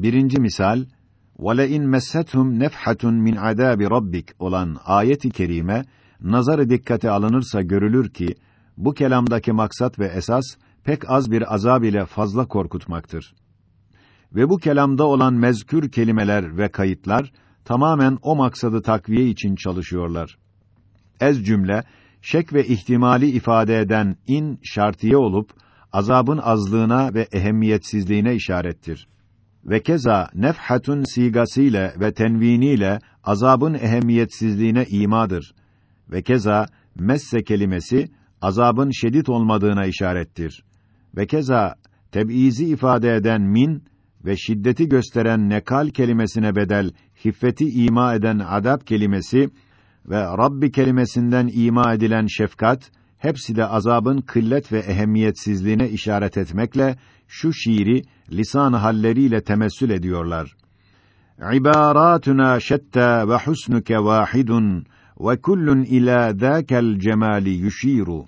Birinci misal, وَلَاِنْ مَسَّتْهُمْ نَفْحَةٌ مِنْ عَذَابِ رَبِّكَ olan ayet-i kerime, nazarı dikkate alınırsa görülür ki, bu kelamdaki maksat ve esas, pek az bir azab ile fazla korkutmaktır. Ve bu kelamda olan mezkür kelimeler ve kayıtlar, tamamen o maksadı takviye için çalışıyorlar. Ez cümle, şek ve ihtimali ifade eden in şartiye olup, azabın azlığına ve ehemmiyetsizliğine işarettir. Ve keza nefhatun sigasıyla ve tenviniyle azabın ehemmiyetsizliğine imadır. Ve keza messe kelimesi azabın şedid olmadığına işarettir. Ve keza teb'izi ifade eden min ve şiddeti gösteren nekal kelimesine bedel hiffeti ima eden adab kelimesi ve Rabbi kelimesinden ima edilen şefkat hepsi de azabın kıllet ve ehemmiyetsizliğine işaret etmekle şu şiiri lisan halleriyle temessül ediyorlar. İbaratuna şetta ve husnuke vahidun ve kullun ila zâkel cemali yuşiru.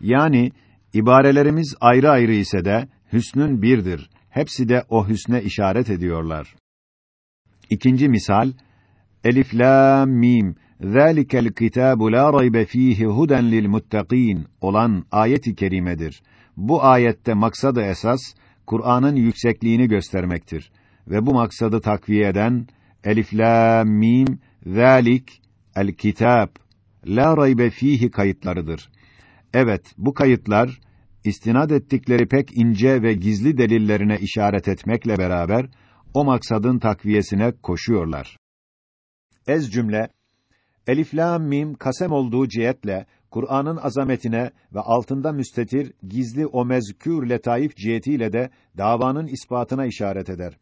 Yani ibarelerimiz ayrı ayrı ise de hüsnün birdir. Hepsi de o hüsne işaret ediyorlar. İkinci misal Elif lam mim kitabu la raybe fihi huden lil muttaqin olan ayet-i kerimedir. Bu ayette maksadı esas Kur'an'ın yüksekliğini göstermektir ve bu maksadı takviye eden Elif lam mim zalik el kitab la raybe fihi kayıtlarıdır. Evet, bu kayıtlar istinad ettikleri pek ince ve gizli delillerine işaret etmekle beraber o maksadın takviyesine koşuyorlar. Ez cümle Elif lam mim kasem olduğu cihetle Kur'an'ın azametine ve altında müstetir gizli o mezkür letaif cihetiyle de davanın ispatına işaret eder.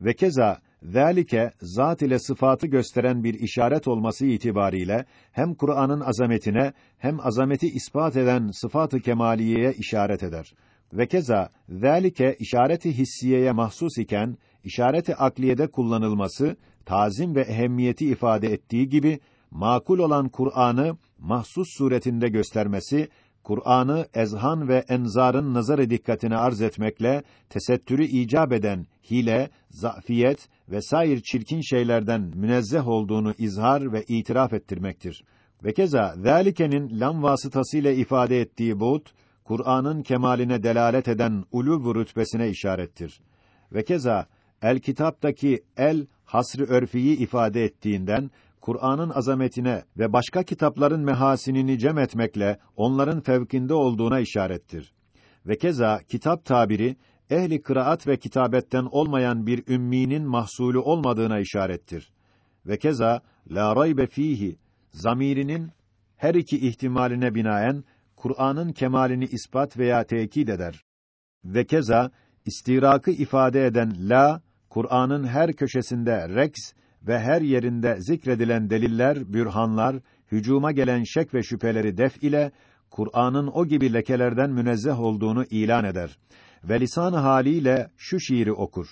Ve keza zalike zat ile sıfatı gösteren bir işaret olması itibariyle hem Kur'an'ın azametine hem azameti ispat eden sıfatı kemaliyeye işaret eder. Ve keza zalike işareti hissiyeye mahsus iken işareti akliyede kullanılması tazim ve ehemmiyeti ifade ettiği gibi makul olan Kur'an'ı mahsus suretinde göstermesi, Kur'an'ı ezhan ve enzarın nazarı dikkatine arz etmekle tesettürü icap eden hile, zafiyet ve sair çirkin şeylerden münezzeh olduğunu izhar ve itiraf ettirmektir. Ve keza zalikenin lam vasıtasıyla ifade ettiği buğd, Kur'an'ın kemaline delalet eden ulu rütbesine işarettir. Ve keza el kitaptaki el hasrı örfiyi ifade ettiğinden Kur'an'ın azametine ve başka kitapların mehasinini cem etmekle onların fevkinde olduğuna işarettir. Ve keza kitap tabiri ehli kıraat ve kitabetten olmayan bir ümminin mahsulü olmadığına işarettir. Ve keza la raybe fihi zamirinin her iki ihtimaline binaen Kur'an'ın kemalini ispat veya tekit eder. Ve keza istirakı ifade eden la Kur'an'ın her köşesinde reks ve her yerinde zikredilen deliller, bürhanlar, hücuma gelen şek ve şüpheleri def ile Kur'an'ın o gibi lekelerden münezzeh olduğunu ilan eder ve lisan haliyle şu şiiri okur.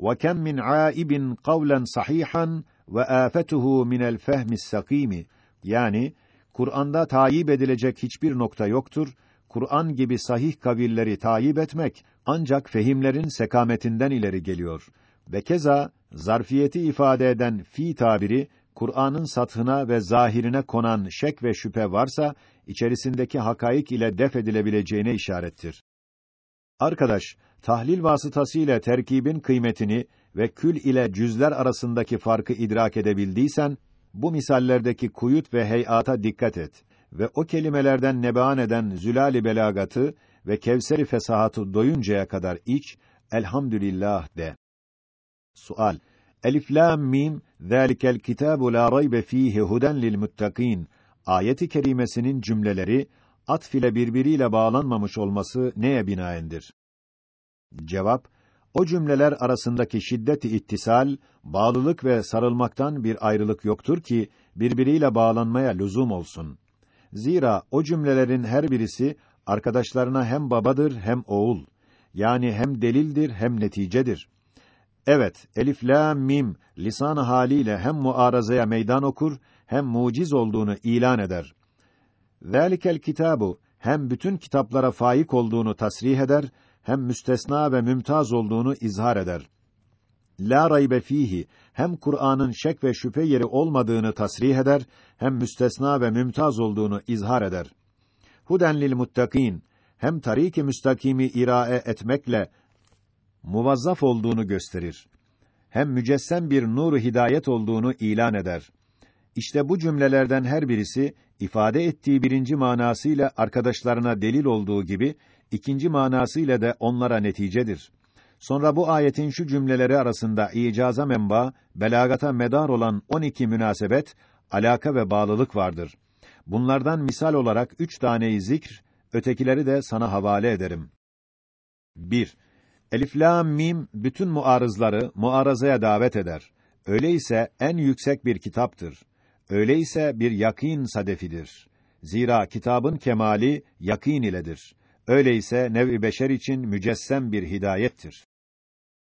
Ve kem min aibin kavlen sahihan ve afetuhu min el fehmis sakimi. Yani Kur'an'da tayip edilecek hiçbir nokta yoktur. Kur'an gibi sahih kavilleri tayip etmek ancak fehimlerin sekametinden ileri geliyor. Ve keza zarfiyeti ifade eden fi tabiri Kur'an'ın sathına ve zahirine konan şek ve şüphe varsa içerisindeki hakaik ile def edilebileceğine işarettir. Arkadaş, tahlil vasıtasıyla terkibin kıymetini ve kül ile cüzler arasındaki farkı idrak edebildiysen, bu misallerdeki kuyut ve heyata dikkat et ve o kelimelerden nebean eden zülali belagatı ve kevseri fesahatı doyuncaya kadar iç, elhamdülillah de. Sual Elif lam mim zalikel kitabu la raybe fihi huden lil muttakin ayeti kerimesinin cümleleri atf ile birbiriyle bağlanmamış olması neye binaendir? Cevap o cümleler arasındaki şiddet-i ittisal, bağlılık ve sarılmaktan bir ayrılık yoktur ki birbiriyle bağlanmaya lüzum olsun. Zira o cümlelerin her birisi arkadaşlarına hem babadır hem oğul. Yani hem delildir hem neticedir. Evet, elif lam mim lisan haliyle hem muarazaya meydan okur hem muciz olduğunu ilan eder. Zalikel kitabu hem bütün kitaplara faik olduğunu tasrih eder hem müstesna ve mümtaz olduğunu izhar eder. la raybe fihi hem Kur'an'ın şek ve şüphe yeri olmadığını tasrih eder hem müstesna ve mümtaz olduğunu izhar eder. Huden lil muttakin hem tarik-i müstakimi irae etmekle muvazzaf olduğunu gösterir. Hem mücessem bir nuru hidayet olduğunu ilan eder. İşte bu cümlelerden her birisi ifade ettiği birinci manasıyla arkadaşlarına delil olduğu gibi ikinci manasıyla da onlara neticedir. Sonra bu ayetin şu cümleleri arasında icaza menba, belagata medar olan 12 münasebet, alaka ve bağlılık vardır. Bunlardan misal olarak üç taneyi zikr, ötekileri de sana havale ederim. 1. Elif lam mim bütün muarızları muarazaya davet eder. Öyleyse en yüksek bir kitaptır. Öyleyse bir yakîn sadefidir. Zira kitabın kemali yakîn iledir. Öyleyse nev-i beşer için mücessem bir hidayettir.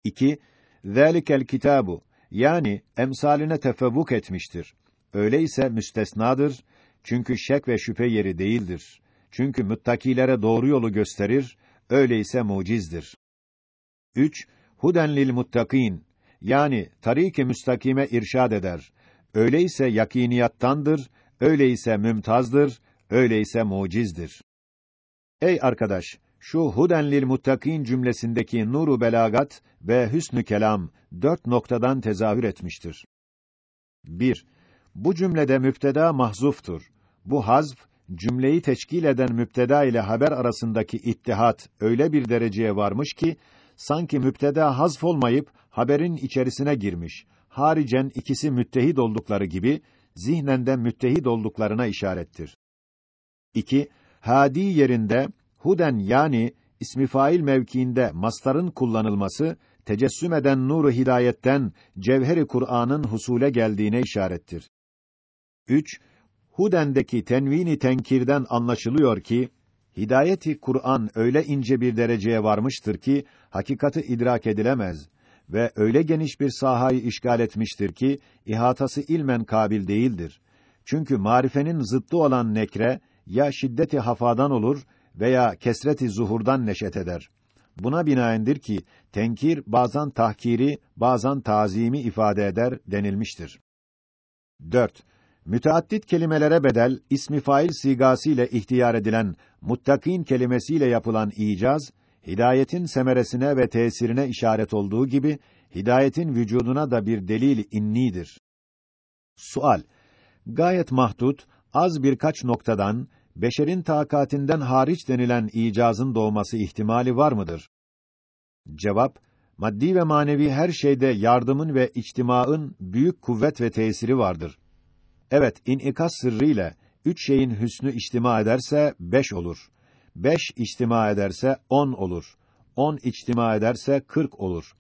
2. Zalikel kitabu yani emsaline tefevvuk etmiştir. Öyleyse müstesnadır. Çünkü şek ve şüphe yeri değildir. Çünkü müttakilere doğru yolu gösterir. Öyleyse mucizdir. 3. Huden lil muttakin yani tarik-i müstakime irşad eder. Öyleyse yakiniyattandır, öyleyse mümtazdır, öyleyse mucizdir. Ey arkadaş, şu huden lil muttakin cümlesindeki nuru belagat ve hüsnü kelam dört noktadan tezahür etmiştir. 1. Bu cümlede müpteda mahzuftur. Bu hazf cümleyi teşkil eden müpteda ile haber arasındaki ittihat öyle bir dereceye varmış ki sanki müpteda hazf olmayıp haberin içerisine girmiş. Haricen ikisi müttehid oldukları gibi zihnen de müttehid olduklarına işarettir. 2. Hadi yerinde huden yani ismi fail mevkiinde mastarın kullanılması tecessüm eden nuru hidayetten cevheri Kur'an'ın husule geldiğine işarettir. 3. Huden'deki tenvini tenkirden anlaşılıyor ki hidayeti Kur'an öyle ince bir dereceye varmıştır ki hakikati idrak edilemez ve öyle geniş bir sahayı işgal etmiştir ki ihatası ilmen kabil değildir. Çünkü marifenin zıttı olan nekre ya şiddeti hafadan olur veya kesreti zuhurdan neşet eder. Buna binaendir ki tenkir bazen tahkiri, bazen tazimi ifade eder denilmiştir. 4. Müteaddit kelimelere bedel ismi fail sigası ile ihtiyar edilen muttakin kelimesiyle yapılan icaz hidayetin semeresine ve tesirine işaret olduğu gibi hidayetin vücuduna da bir delil innidir. Sual: Gayet mahdut, az birkaç noktadan beşerin takatinden hariç denilen icazın doğması ihtimali var mıdır? Cevap: Maddi ve manevi her şeyde yardımın ve içtimaın büyük kuvvet ve tesiri vardır. Evet, inikas sırrıyla üç şeyin hüsnü içtima ederse beş olur. Beş içtima ederse on olur. On içtima ederse kırk olur.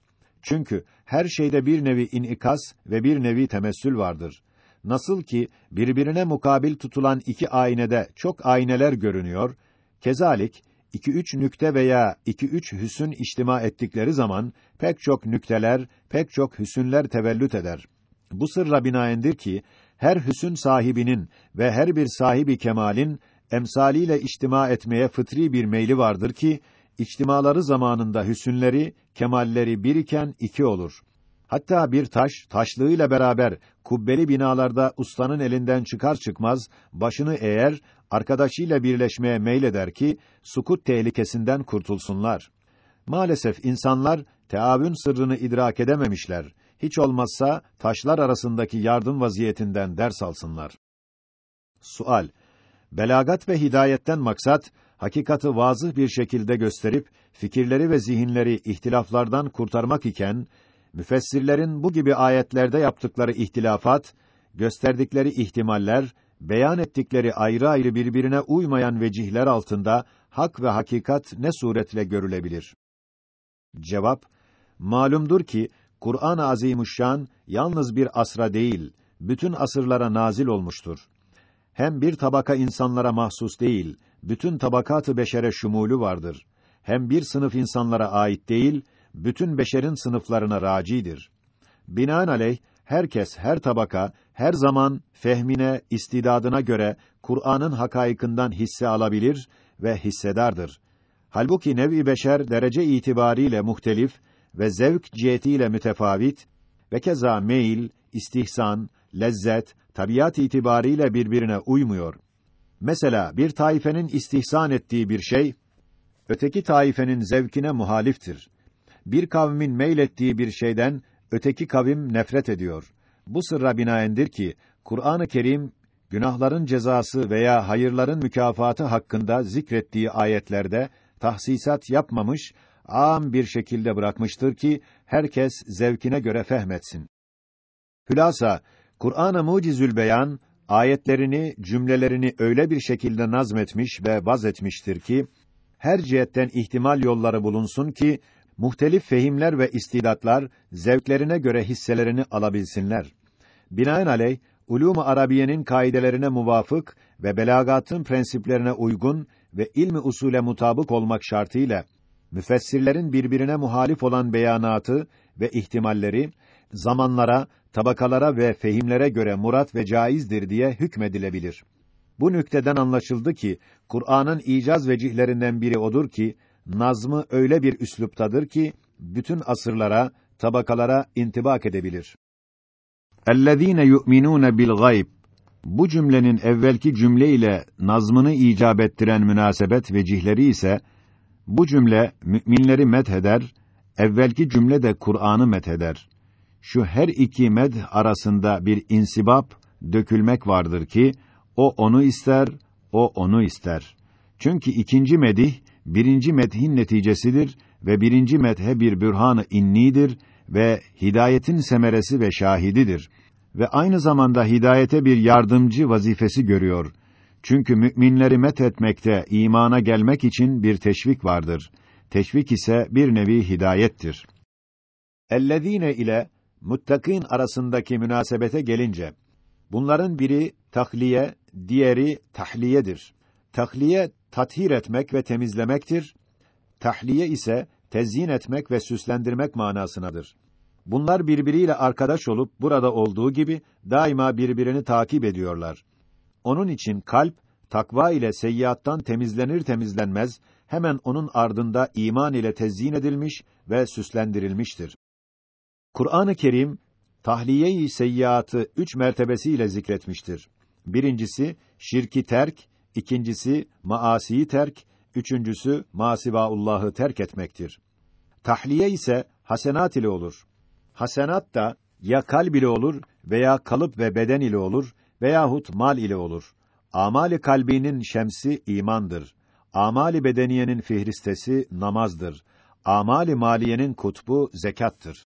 Çünkü her şeyde bir nevi inikas ve bir nevi temessül vardır. Nasıl ki birbirine mukabil tutulan iki aynede çok ayneler görünüyor, kezalik iki üç nükte veya iki üç hüsün içtima ettikleri zaman pek çok nükteler, pek çok hüsünler tevellüt eder. Bu sırra binaendir ki her hüsün sahibinin ve her bir sahibi kemalin emsaliyle içtima etmeye fıtri bir meyli vardır ki içtimaları zamanında hüsünleri, kemalleri biriken iki olur. Hatta bir taş, taşlığıyla beraber kubbeli binalarda ustanın elinden çıkar çıkmaz, başını eğer, arkadaşıyla birleşmeye meyleder ki, sukut tehlikesinden kurtulsunlar. Maalesef insanlar, teavün sırrını idrak edememişler. Hiç olmazsa, taşlar arasındaki yardım vaziyetinden ders alsınlar. Sual: Belagat ve hidayetten maksat, hakikati vazıh bir şekilde gösterip, fikirleri ve zihinleri ihtilaflardan kurtarmak iken, müfessirlerin bu gibi ayetlerde yaptıkları ihtilafat, gösterdikleri ihtimaller, beyan ettikleri ayrı ayrı birbirine uymayan vecihler altında hak ve hakikat ne suretle görülebilir? Cevap: Malumdur ki Kur'an-ı Azimüşşan yalnız bir asra değil, bütün asırlara nazil olmuştur. Hem bir tabaka insanlara mahsus değil, bütün tabakatı beşere şumulü vardır. Hem bir sınıf insanlara ait değil, bütün beşerin sınıflarına racidir. Binaenaleyh herkes, her tabaka, her zaman fehmine, istidadına göre Kur'an'ın hakaykından hisse alabilir ve hissedardır. Halbuki nevi beşer derece itibariyle muhtelif ve zevk cihetiyle mütefavit ve keza meyil, istihsan, lezzet, tabiat itibariyle birbirine uymuyor. Mesela bir taifenin istihsan ettiği bir şey öteki taifenin zevkine muhaliftir. Bir kavmin meylettiği bir şeyden öteki kavim nefret ediyor. Bu sırra binaendir ki Kur'an-ı Kerim günahların cezası veya hayırların mükafatı hakkında zikrettiği ayetlerde tahsisat yapmamış, âm bir şekilde bırakmıştır ki herkes zevkine göre fehmetsin. Hülasa Kur'an-ı Mucizül Beyan ayetlerini, cümlelerini öyle bir şekilde nazmetmiş ve vaz etmiştir ki her cihetten ihtimal yolları bulunsun ki muhtelif fehimler ve istidatlar zevklerine göre hisselerini alabilsinler. Binaenaleyh ulûm-u arabiyenin kaidelerine muvafık ve belagatın prensiplerine uygun ve ilmi usule mutabık olmak şartıyla müfessirlerin birbirine muhalif olan beyanatı ve ihtimalleri zamanlara, tabakalara ve fehimlere göre murat ve caizdir diye hükmedilebilir. Bu nükteden anlaşıldı ki Kur'an'ın icaz vecihlerinden biri odur ki nazmı öyle bir üsluptadır ki bütün asırlara, tabakalara intibak edebilir. اَلَّذ۪ينَ يُؤْمِنُونَ بِالْغَيْبِ Bu cümlenin evvelki cümle ile nazmını icap ettiren münasebet vecihleri ise bu cümle müminleri metheder, evvelki cümle de Kur'an'ı metheder. Şu her iki med arasında bir insibap, dökülmek vardır ki o onu ister, o onu ister. Çünkü ikinci medih birinci medhin neticesidir ve birinci medhe bir bürhanı innidir ve hidayetin semeresi ve şahididir ve aynı zamanda hidayete bir yardımcı vazifesi görüyor. Çünkü müminleri met etmekte imana gelmek için bir teşvik vardır. Teşvik ise bir nevi hidayettir. Ellezine ile muttakin arasındaki münasebete gelince bunların biri tahliye, diğeri tahliyedir. Tahliye tathir etmek ve temizlemektir. Tahliye ise tezyin etmek ve süslendirmek manasınadır. Bunlar birbiriyle arkadaş olup burada olduğu gibi daima birbirini takip ediyorlar. Onun için kalp takva ile seyyiattan temizlenir temizlenmez hemen onun ardında iman ile tezyin edilmiş ve süslendirilmiştir. Kur'an-ı Kerim tahliye-i seyyiatı üç mertebesiyle zikretmiştir. Birincisi şirki terk, ikincisi maasiyi terk, üçüncüsü masivaullahı terk etmektir. Tahliye ise hasenat ile olur. Hasenat da ya kalb ile olur veya kalıp ve beden ile olur veyahut mal ile olur. Amali kalbinin şemsi imandır. Amali bedeniyenin fihristesi namazdır. Amali maliyenin kutbu zekattır.